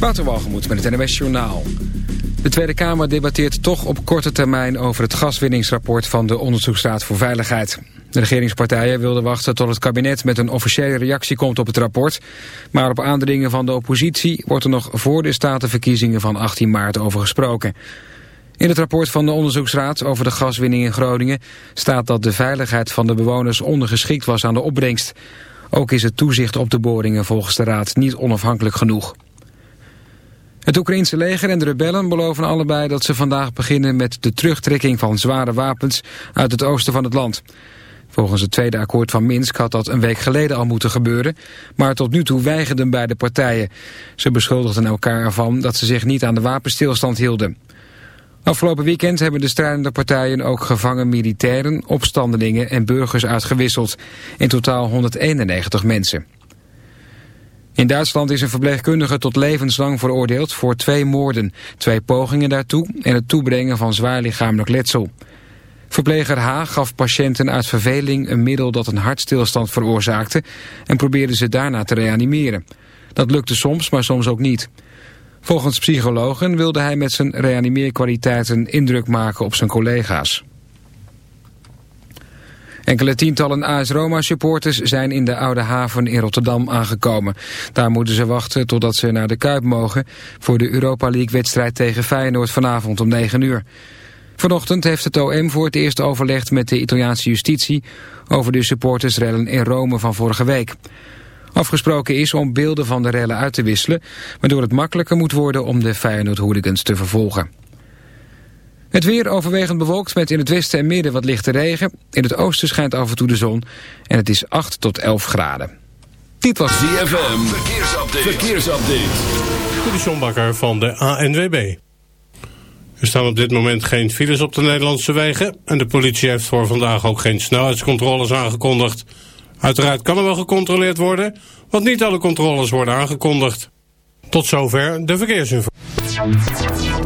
Waterwalgemoed met het NWS Journaal. De Tweede Kamer debatteert toch op korte termijn over het gaswinningsrapport van de Onderzoeksraad voor Veiligheid. De regeringspartijen wilden wachten tot het kabinet met een officiële reactie komt op het rapport. Maar op aandringen van de oppositie wordt er nog voor de statenverkiezingen van 18 maart over gesproken. In het rapport van de onderzoeksraad over de gaswinning in Groningen staat dat de veiligheid van de bewoners ondergeschikt was aan de opbrengst. Ook is het toezicht op de boringen volgens de raad niet onafhankelijk genoeg. Het Oekraïense leger en de rebellen beloven allebei dat ze vandaag beginnen met de terugtrekking van zware wapens uit het oosten van het land. Volgens het tweede akkoord van Minsk had dat een week geleden al moeten gebeuren, maar tot nu toe weigerden beide partijen. Ze beschuldigden elkaar ervan dat ze zich niet aan de wapenstilstand hielden. Afgelopen weekend hebben de strijdende partijen ook gevangen militairen, opstandelingen en burgers uitgewisseld. In totaal 191 mensen. In Duitsland is een verpleegkundige tot levenslang veroordeeld voor twee moorden, twee pogingen daartoe en het toebrengen van zwaar lichamelijk letsel. Verpleger H. gaf patiënten uit verveling een middel dat een hartstilstand veroorzaakte en probeerde ze daarna te reanimeren. Dat lukte soms, maar soms ook niet. Volgens psychologen wilde hij met zijn reanimeerkwaliteiten indruk maken op zijn collega's. Enkele tientallen AS Roma supporters zijn in de Oude Haven in Rotterdam aangekomen. Daar moeten ze wachten totdat ze naar de Kuip mogen voor de Europa League wedstrijd tegen Feyenoord vanavond om 9 uur. Vanochtend heeft het OM voor het eerst overlegd met de Italiaanse justitie over de supportersrellen in Rome van vorige week. Afgesproken is om beelden van de rellen uit te wisselen, waardoor het makkelijker moet worden om de Feyenoord-hooligans te vervolgen. Het weer overwegend bewolkt met in het westen en midden wat lichte regen. In het oosten schijnt af en toe de zon en het is 8 tot 11 graden. Dit was ZFM, verkeersupdate. verkeersupdate. De van de ANWB. Er staan op dit moment geen files op de Nederlandse wegen... en de politie heeft voor vandaag ook geen snelheidscontroles aangekondigd. Uiteraard kan er wel gecontroleerd worden, want niet alle controles worden aangekondigd. Tot zover de verkeersinformatie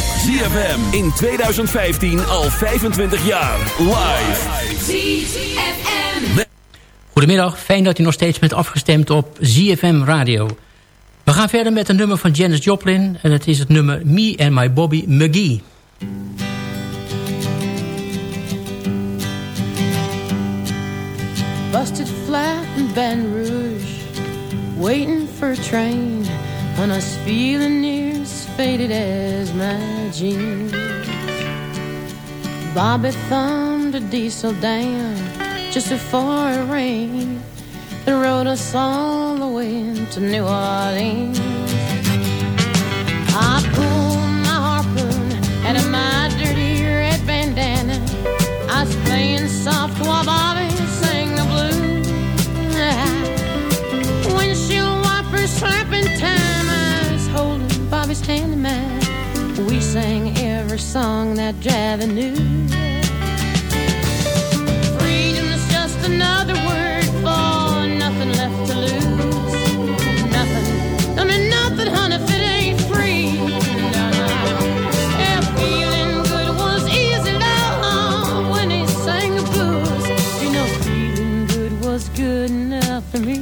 ZFM in 2015 al 25 jaar. Live. ZFM. Goedemiddag, fijn dat u nog steeds bent afgestemd op ZFM Radio. We gaan verder met een nummer van Janis Joplin. En het is het nummer Me and My Bobby McGee. Busted flat in Baton Rouge Waiting for a train And I was feeling near faded as my jeans. Bobby thumbed a diesel down Just before it rained And rode us all the way to New Orleans. I pulled my harpoon Out of my dirty red bandana. I was playing soft while my Candyman. We sang every song that Javi knew. Freedom is just another word for nothing left to lose. Nothing. I mean, nothing, honey, if it ain't free. No. Yeah, feeling good was easy, love, when he sang the blues. You know, feeling good was good enough for me.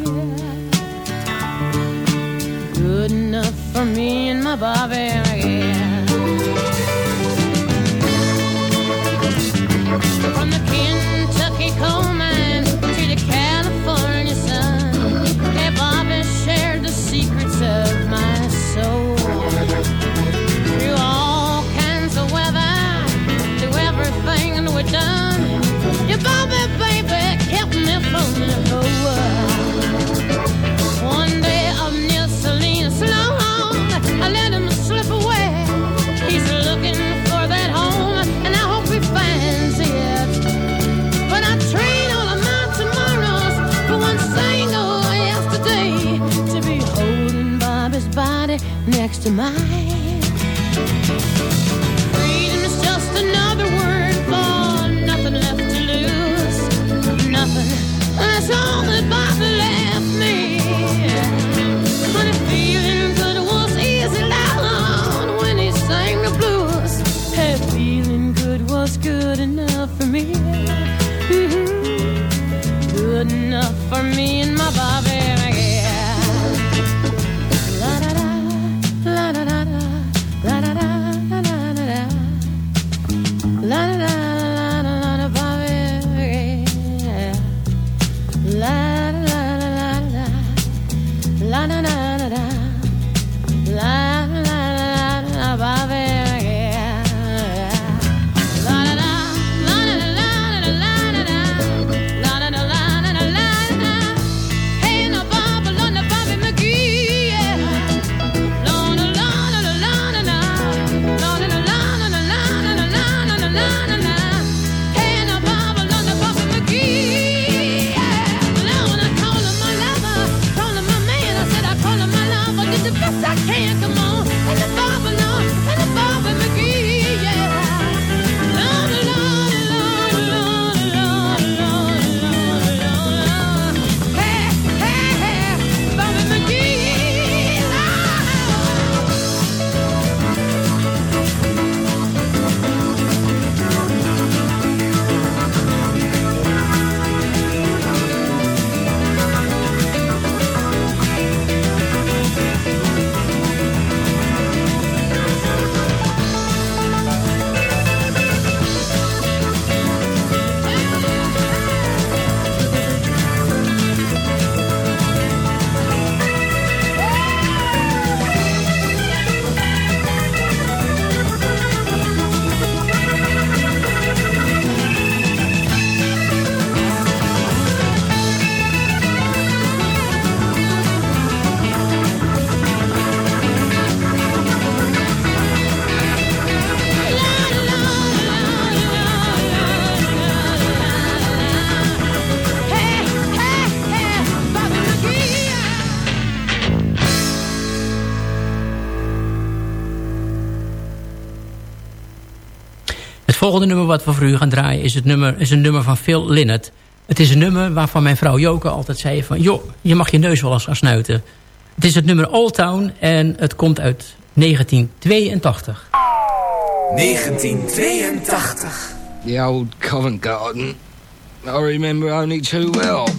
Good enough for me and my Bobby. to. volgende nummer wat we voor u gaan draaien is, het nummer, is een nummer van Phil Linnet. Het is een nummer waarvan mijn vrouw Joke altijd zei van... joh, je mag je neus wel eens gaan snuiten. Het is het nummer Old Town en het komt uit 1982. 1982. The old Covent Garden. I remember only too well.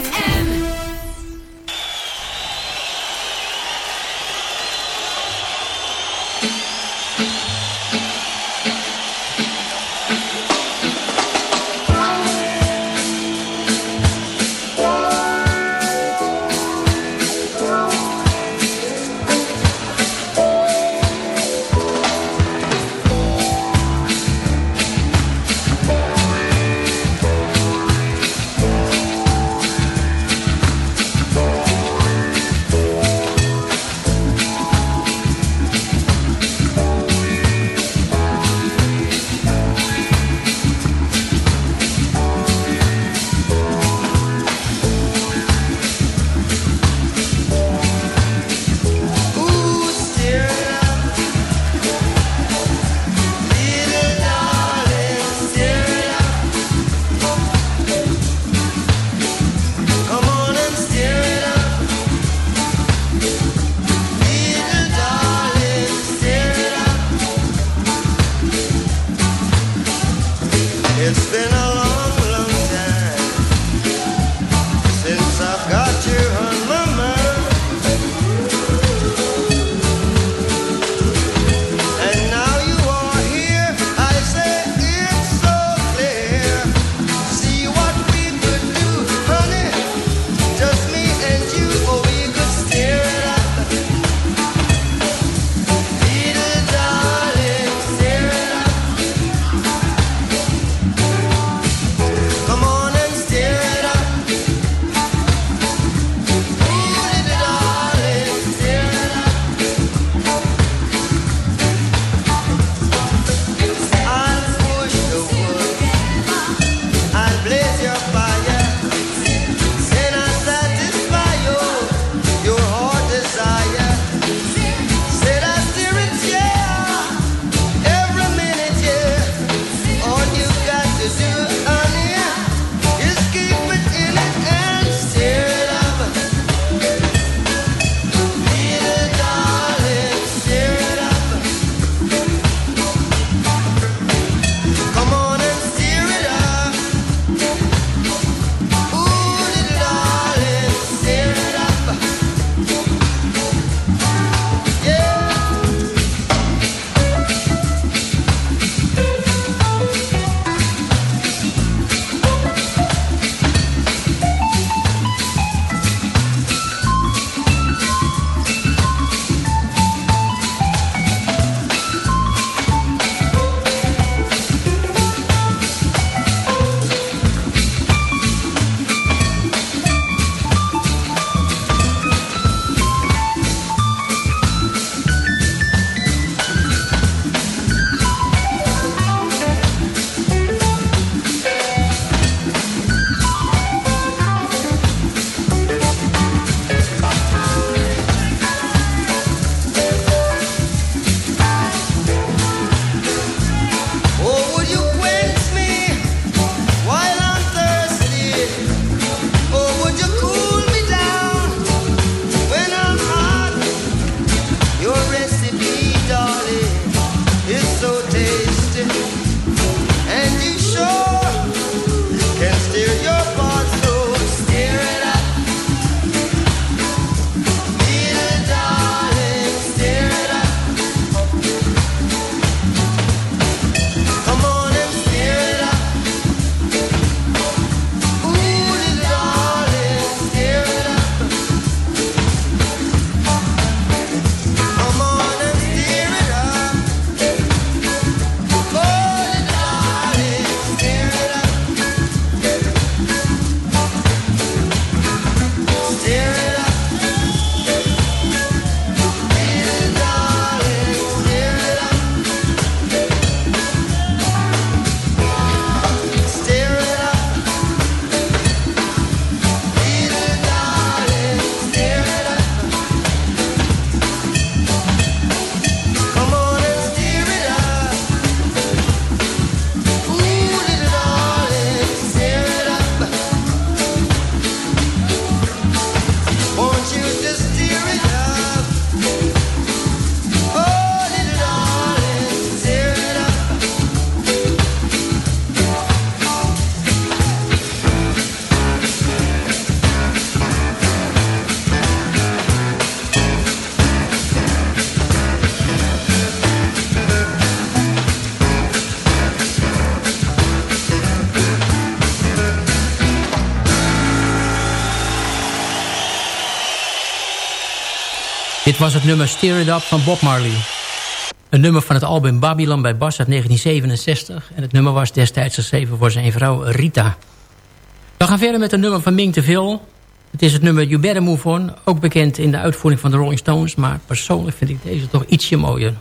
was het nummer Steer It Up van Bob Marley. Een nummer van het album Babylon bij Bas uit 1967. En het nummer was destijds geschreven voor zijn vrouw Rita. We gaan verder met een nummer van Ming Teville. Het is het nummer You Better Move On. Ook bekend in de uitvoering van de Rolling Stones. Maar persoonlijk vind ik deze toch ietsje mooier.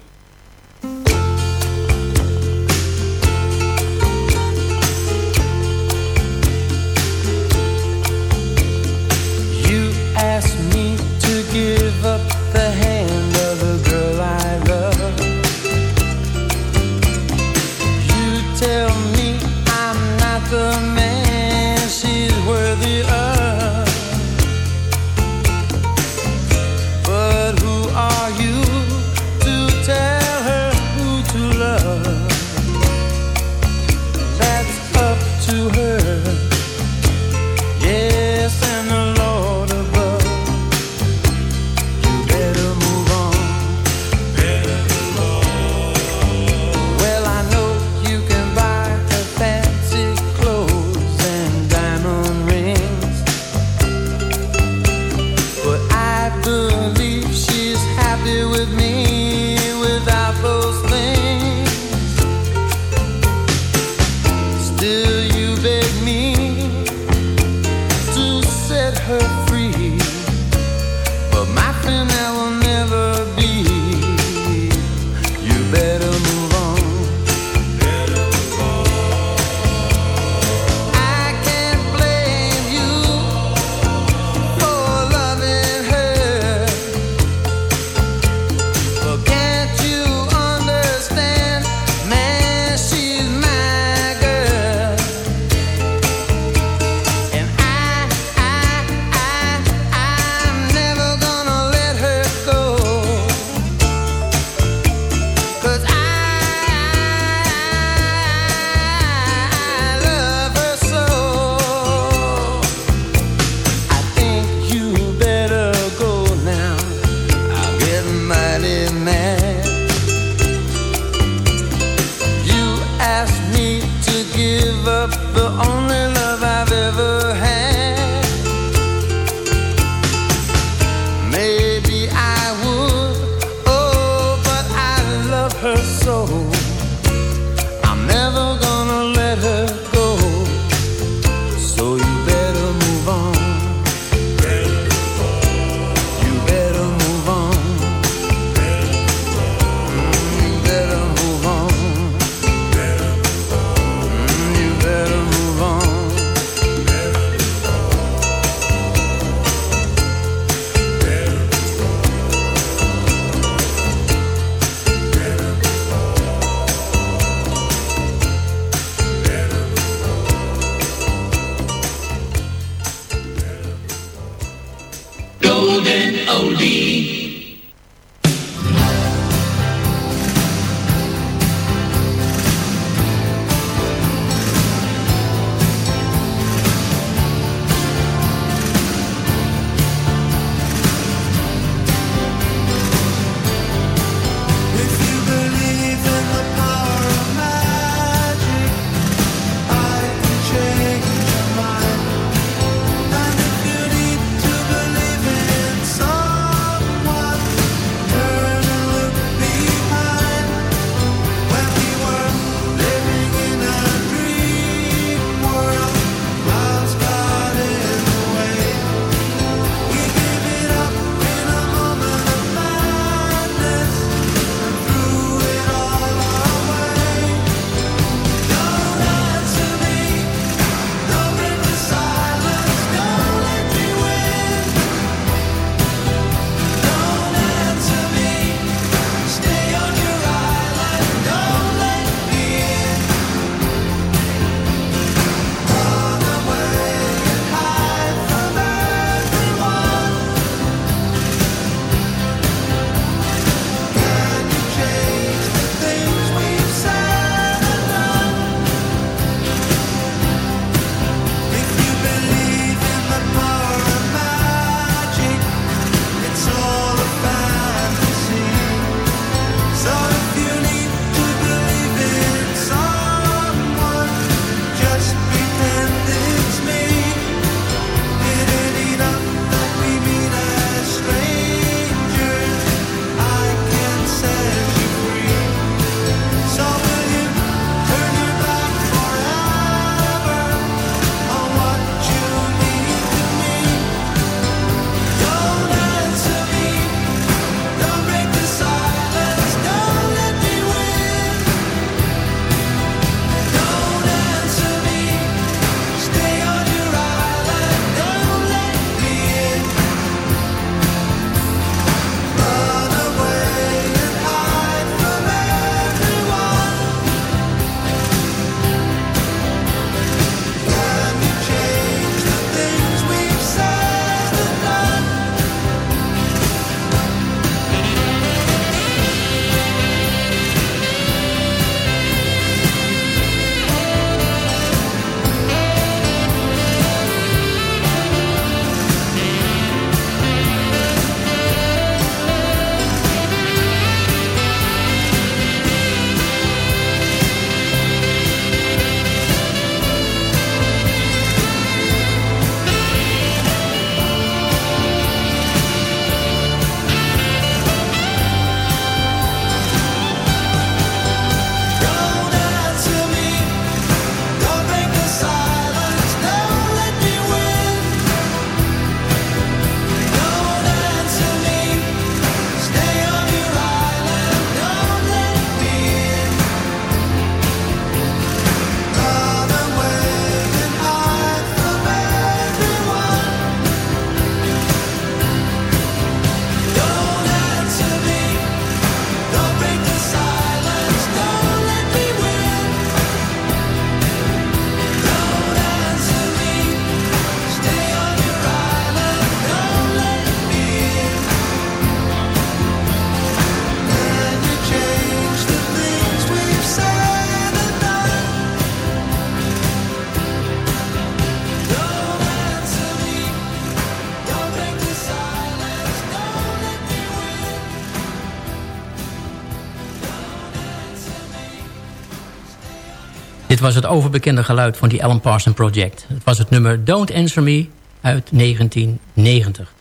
Dit was het overbekende geluid van die Alan Parsons Project. Het was het nummer Don't Answer Me uit 1990.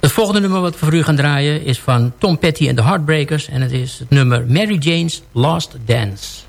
Het volgende nummer wat we voor u gaan draaien is van Tom Petty en de Heartbreakers. En het is het nummer Mary Jane's Last Dance.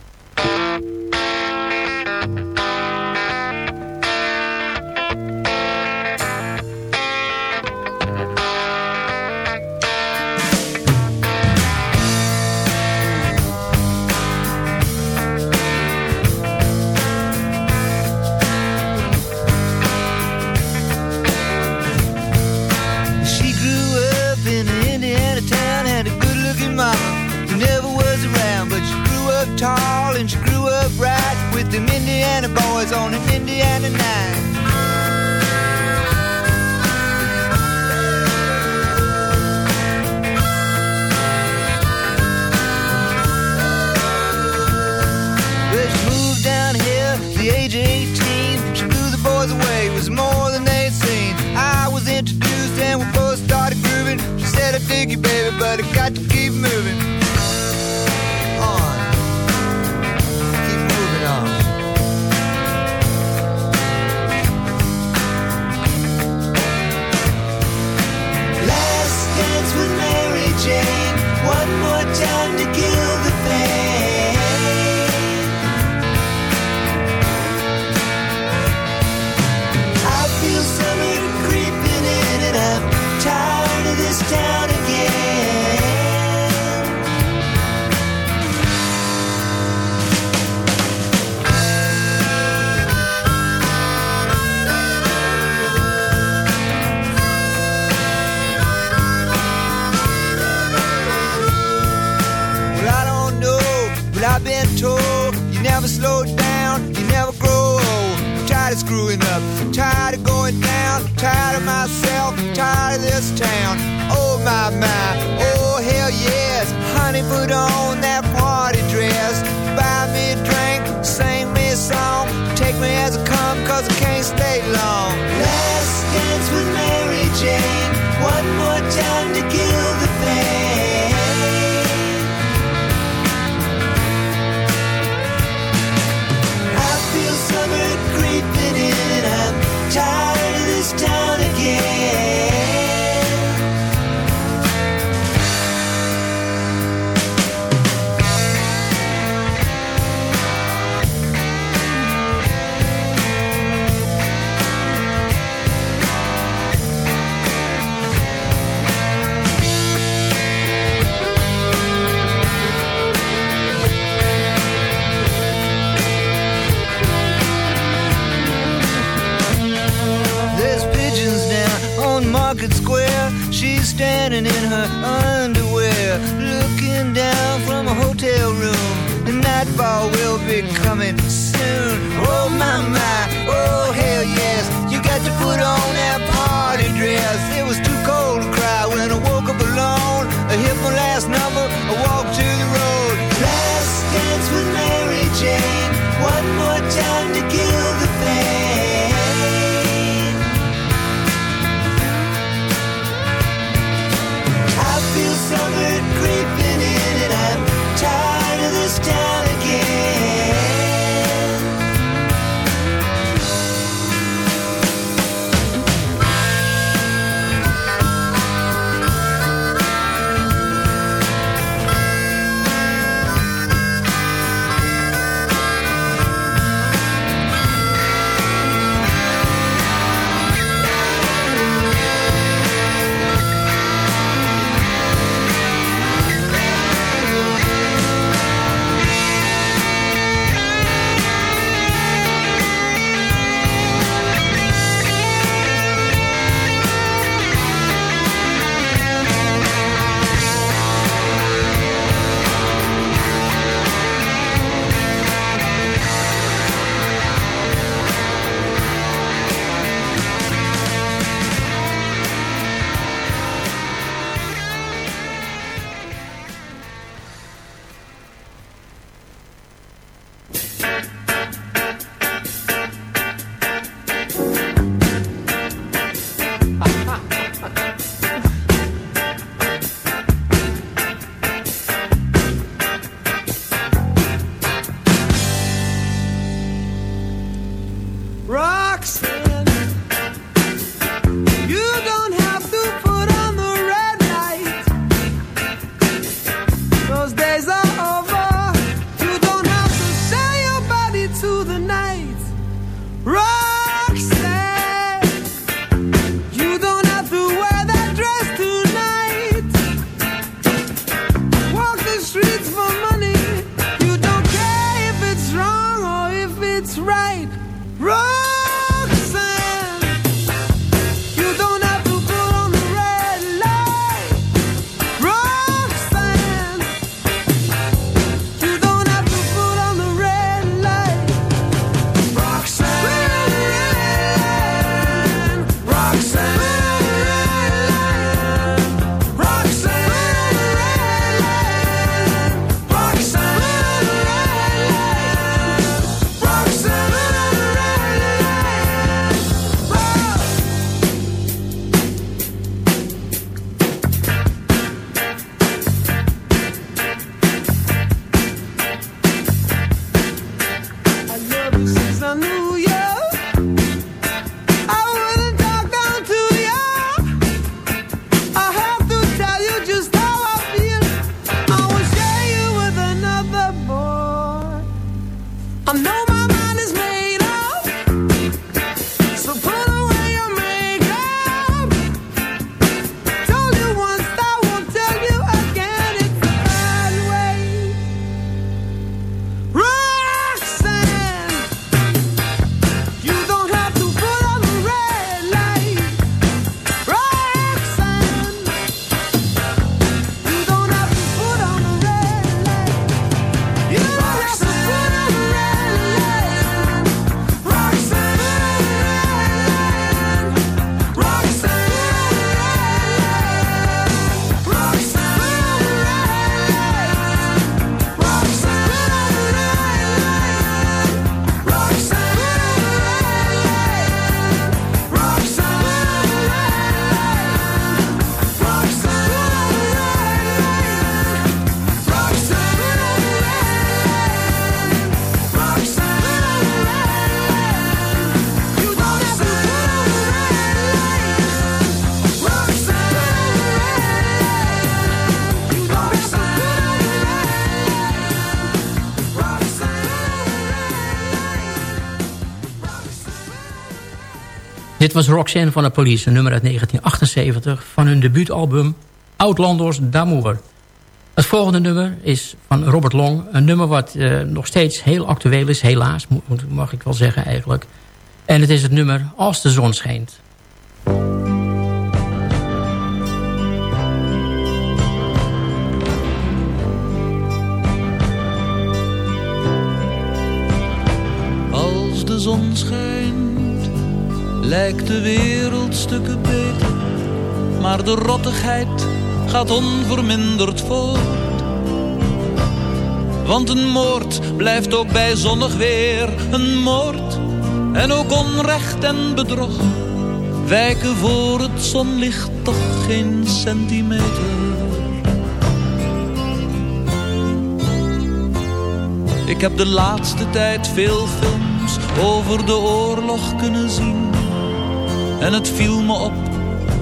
I'm not was Roxanne van de Police, een nummer uit 1978... van hun debuutalbum Outlanders d'Amour. Het volgende nummer is van Robert Long. Een nummer wat uh, nog steeds heel actueel is, helaas, mag ik wel zeggen eigenlijk. En het is het nummer Als de zon schijnt. Als de zon schijnt, lijkt de wereld stukken beter. Maar de rottigheid gaat onverminderd voort. Want een moord blijft ook bij zonnig weer een moord. En ook onrecht en bedrog wijken voor het zonlicht toch geen centimeter. Ik heb de laatste tijd veel films over de oorlog kunnen zien. En het viel me op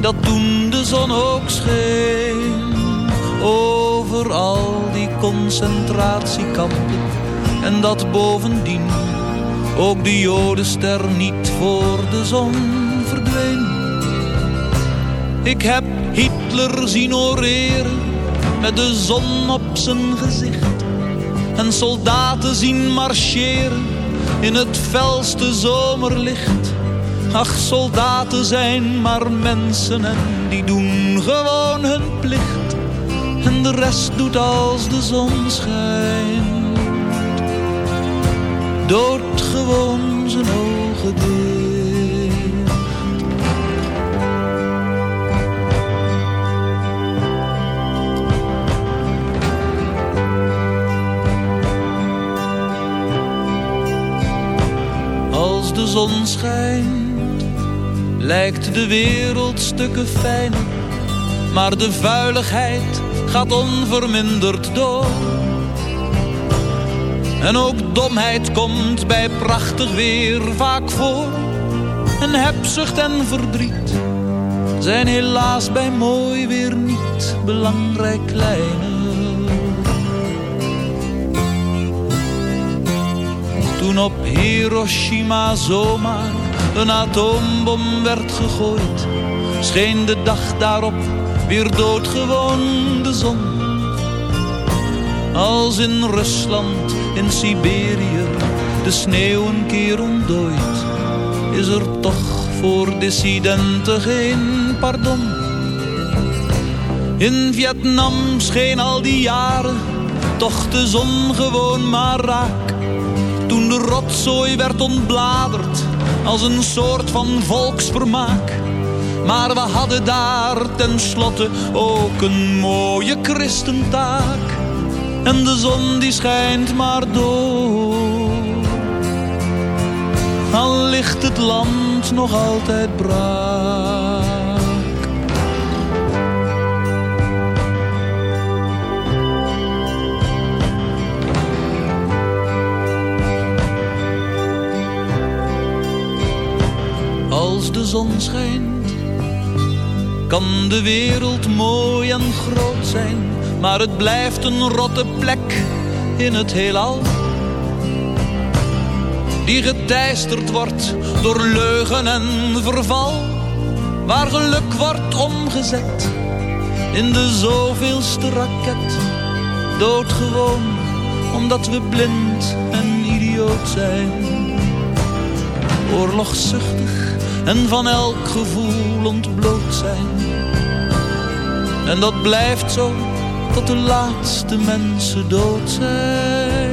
dat toen de zon ook scheen over al die concentratiekampen en dat bovendien ook de jodenster niet voor de zon verdween. Ik heb Hitler zien oreren met de zon op zijn gezicht en soldaten zien marcheren in het felste zomerlicht Ach, soldaten zijn maar mensen en die doen gewoon hun plicht. En de rest doet als de zon schijnt. Dood gewoon zijn ogen dicht. Als de zon schijnt lijkt de wereld stukken fijner. Maar de vuiligheid gaat onverminderd door. En ook domheid komt bij prachtig weer vaak voor. En hebzucht en verdriet zijn helaas bij mooi weer niet belangrijk kleiner. Toen op Hiroshima zomaar een atoombom werd gegooid, scheen de dag daarop weer doodgewoon de zon. Als in Rusland, in Siberië, de sneeuw een keer ontdooit, is er toch voor dissidenten geen pardon. In Vietnam scheen al die jaren toch de zon gewoon maar raak. Toen de rotzooi werd ontbladerd als een soort van volksvermaak. Maar we hadden daar tenslotte ook een mooie christentaak. En de zon die schijnt maar door. Al ligt het land nog altijd braak. Als de zon schijnt, kan de wereld mooi en groot zijn, maar het blijft een rotte plek in het heelal. Die geteisterd wordt door leugen en verval, waar geluk wordt omgezet in de zoveelste raket. Doodgewoon, omdat we blind en idioot zijn. Oorlogzuchtig en van elk gevoel ontbloot zijn. En dat blijft zo tot de laatste mensen dood zijn.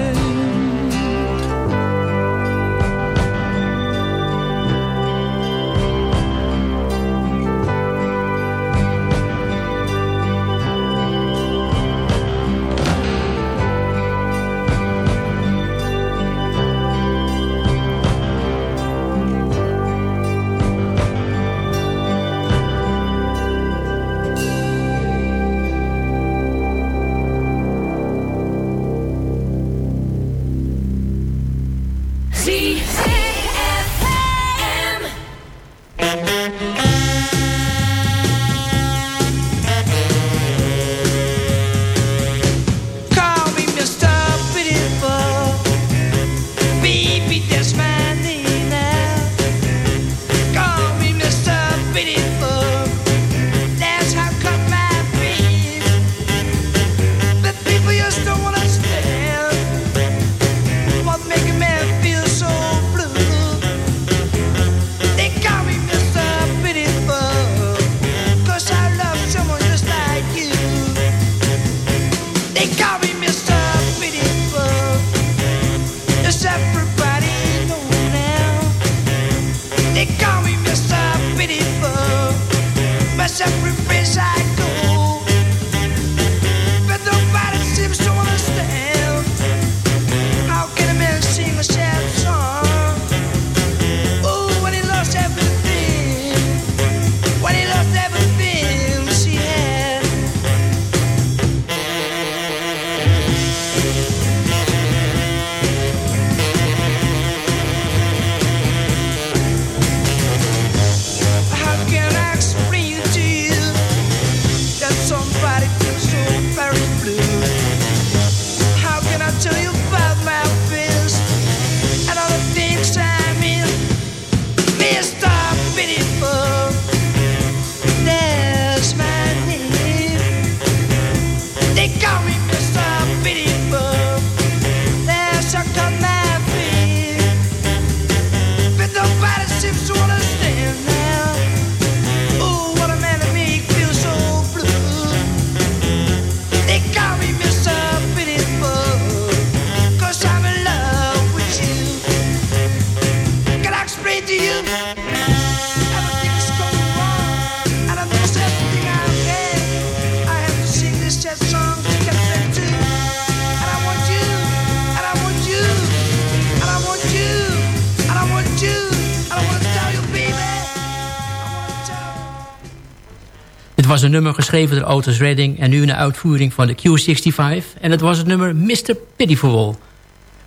een nummer geschreven door Otis Redding... en nu een uitvoering van de Q65. En dat was het nummer Mr. Pitiful.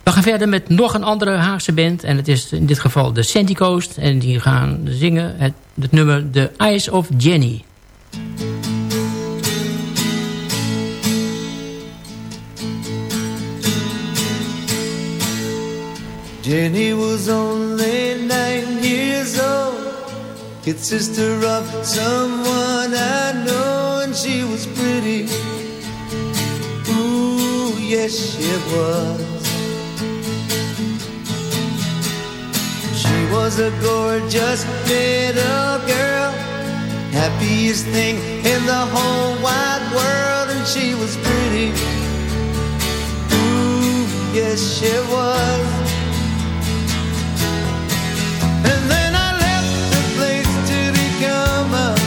We gaan verder met nog een andere Haagse band. En het is in dit geval de Sandy Coast. En die gaan zingen het, het nummer The Eyes of Jenny. Jenny was only nine years It's sister of someone I know, and she was pretty. Ooh, yes, she was. She was a gorgeous little girl, happiest thing in the whole wide world, and she was pretty. Ooh, yes, she was. summer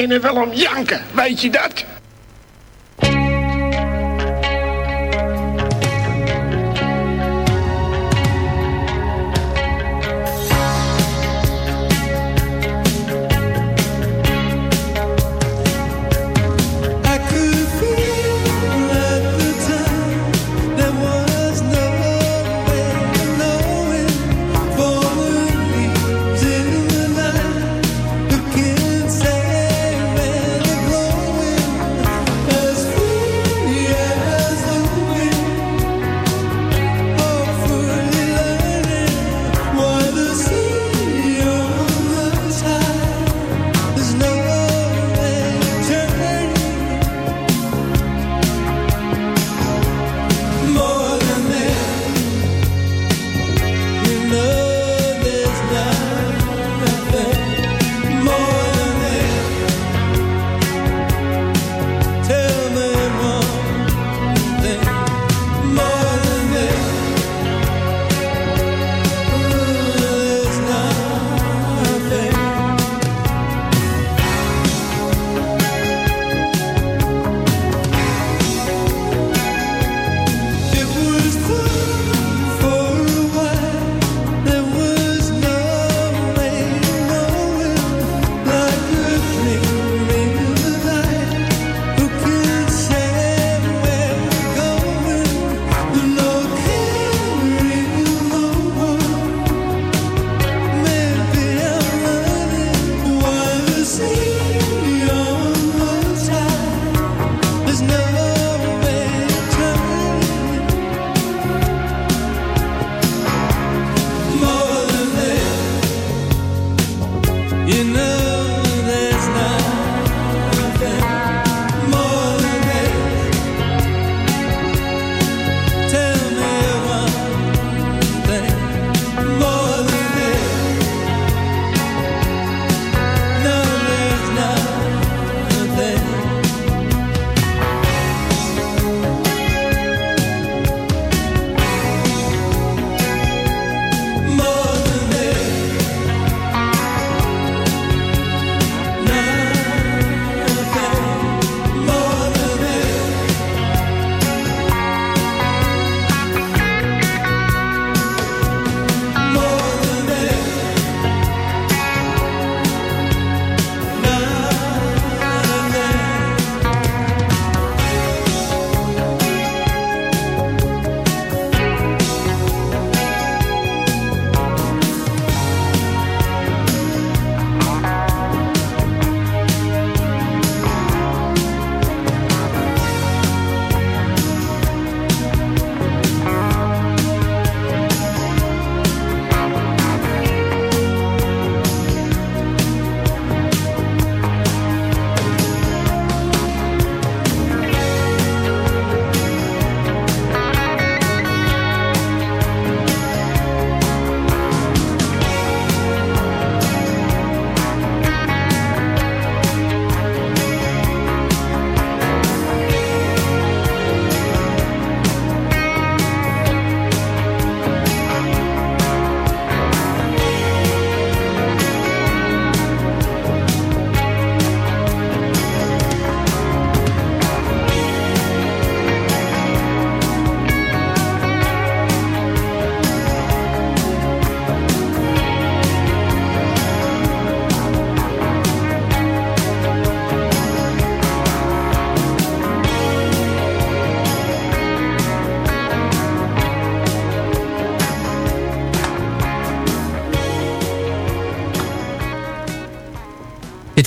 kunnen wel om janken, weet je dat?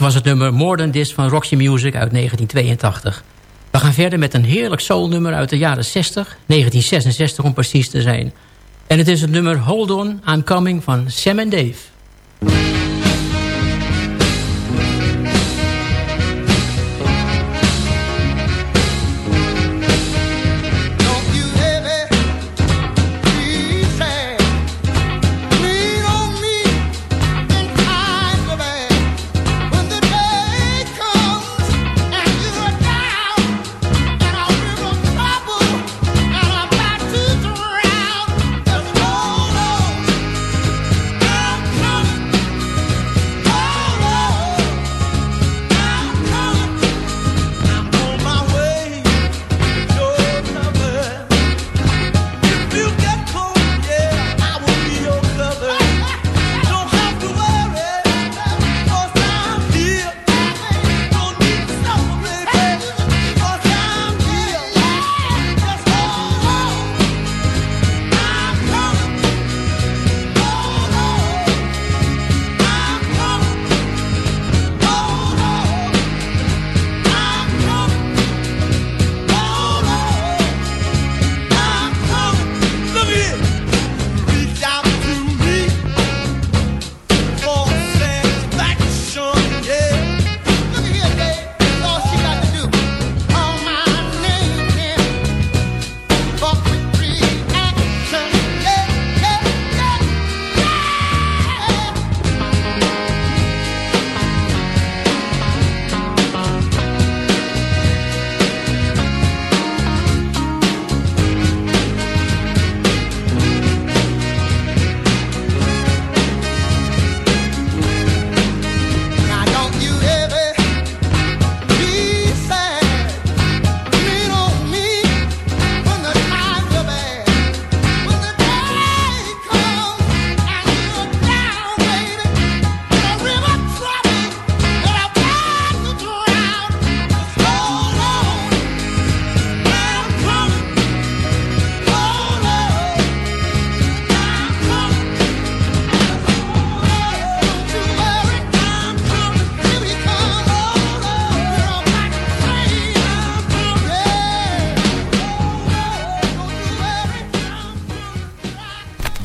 Was het nummer More Than This van Roxy Music uit 1982. We gaan verder met een heerlijk soulnummer uit de jaren 60, 1966 om precies te zijn. En het is het nummer Hold On, I'm Coming van Sam and Dave.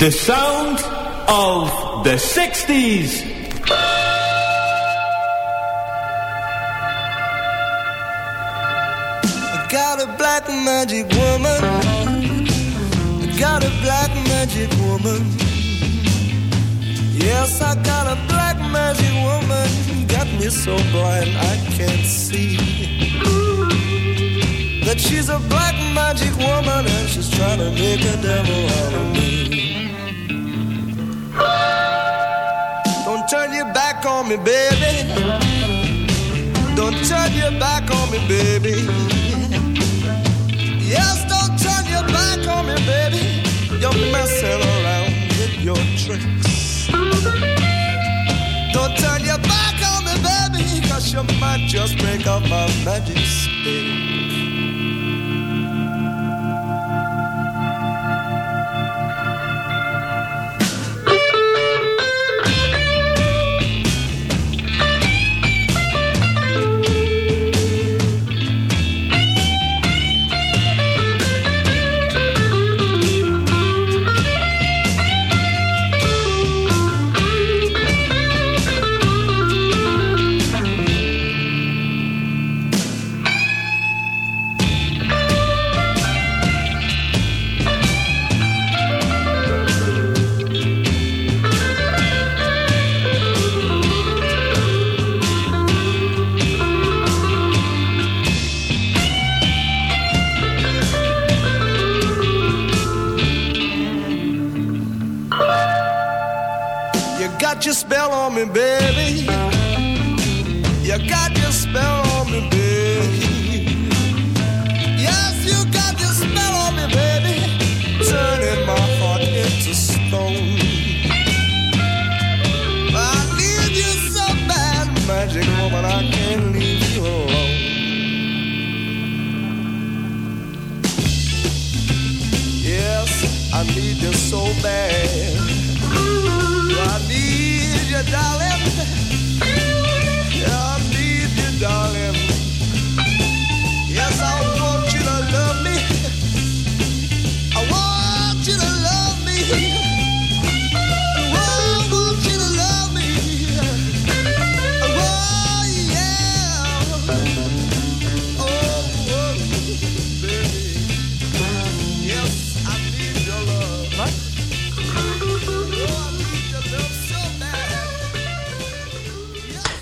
The sound of the 60s. I got a black magic woman. I got a black magic woman. Yes, I got a black magic woman. Got me so blind I can't see. That she's a black magic woman and she's trying to make a devil out of me. Me, baby. Don't turn your back on me, baby. Yes, don't turn your back on me, baby. You're messing around with your tricks. Don't turn your back on me, baby, cause you might just break up my magic stick.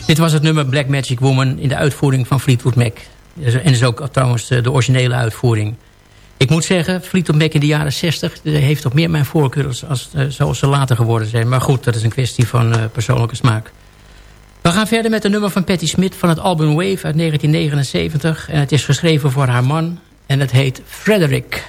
Dit was het nummer Black Magic Woman in de uitvoering van Fleetwood Mac. En is ook trouwens de originele uitvoering. Ik moet zeggen, Fleetwood Mac in de jaren 60 heeft toch meer mijn voorkeur als, als, zoals ze later geworden zijn. Maar goed, dat is een kwestie van persoonlijke smaak. We gaan verder met een nummer van Patti Smith van het album Wave uit 1979. En het is geschreven voor haar man en het heet Frederick.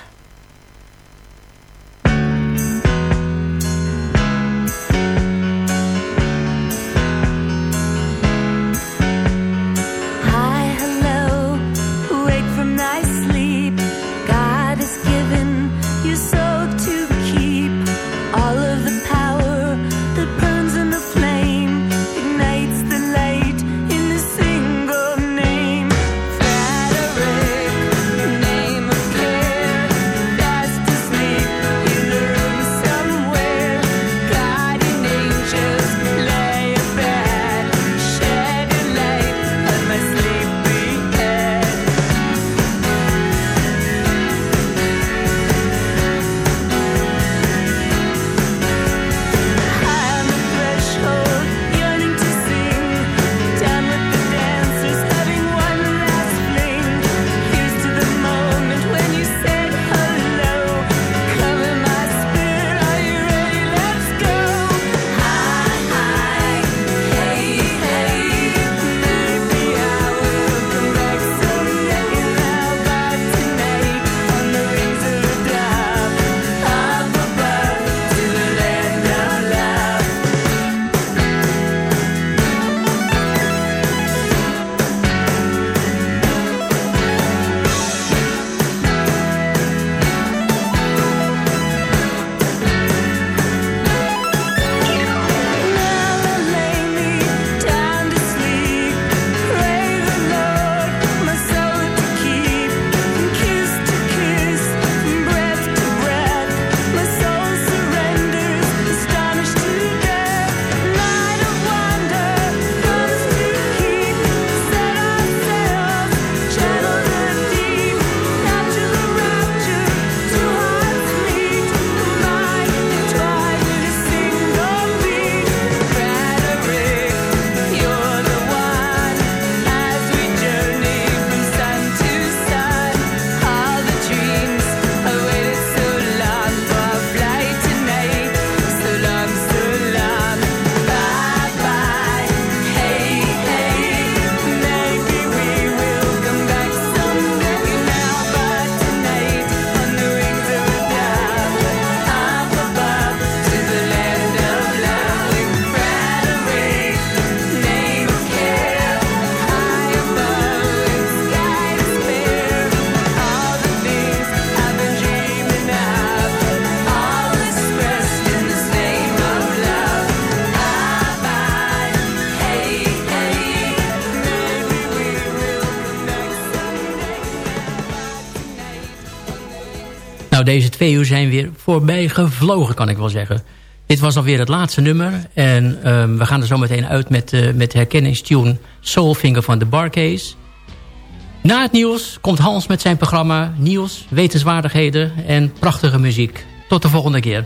Deze twee uur zijn weer voorbij gevlogen, kan ik wel zeggen. Dit was alweer het laatste nummer. En um, we gaan er zo meteen uit met, uh, met herkenningstune Soulfinger van de Barcase. Na het nieuws komt Hans met zijn programma Nieuws, Wetenswaardigheden en prachtige muziek. Tot de volgende keer.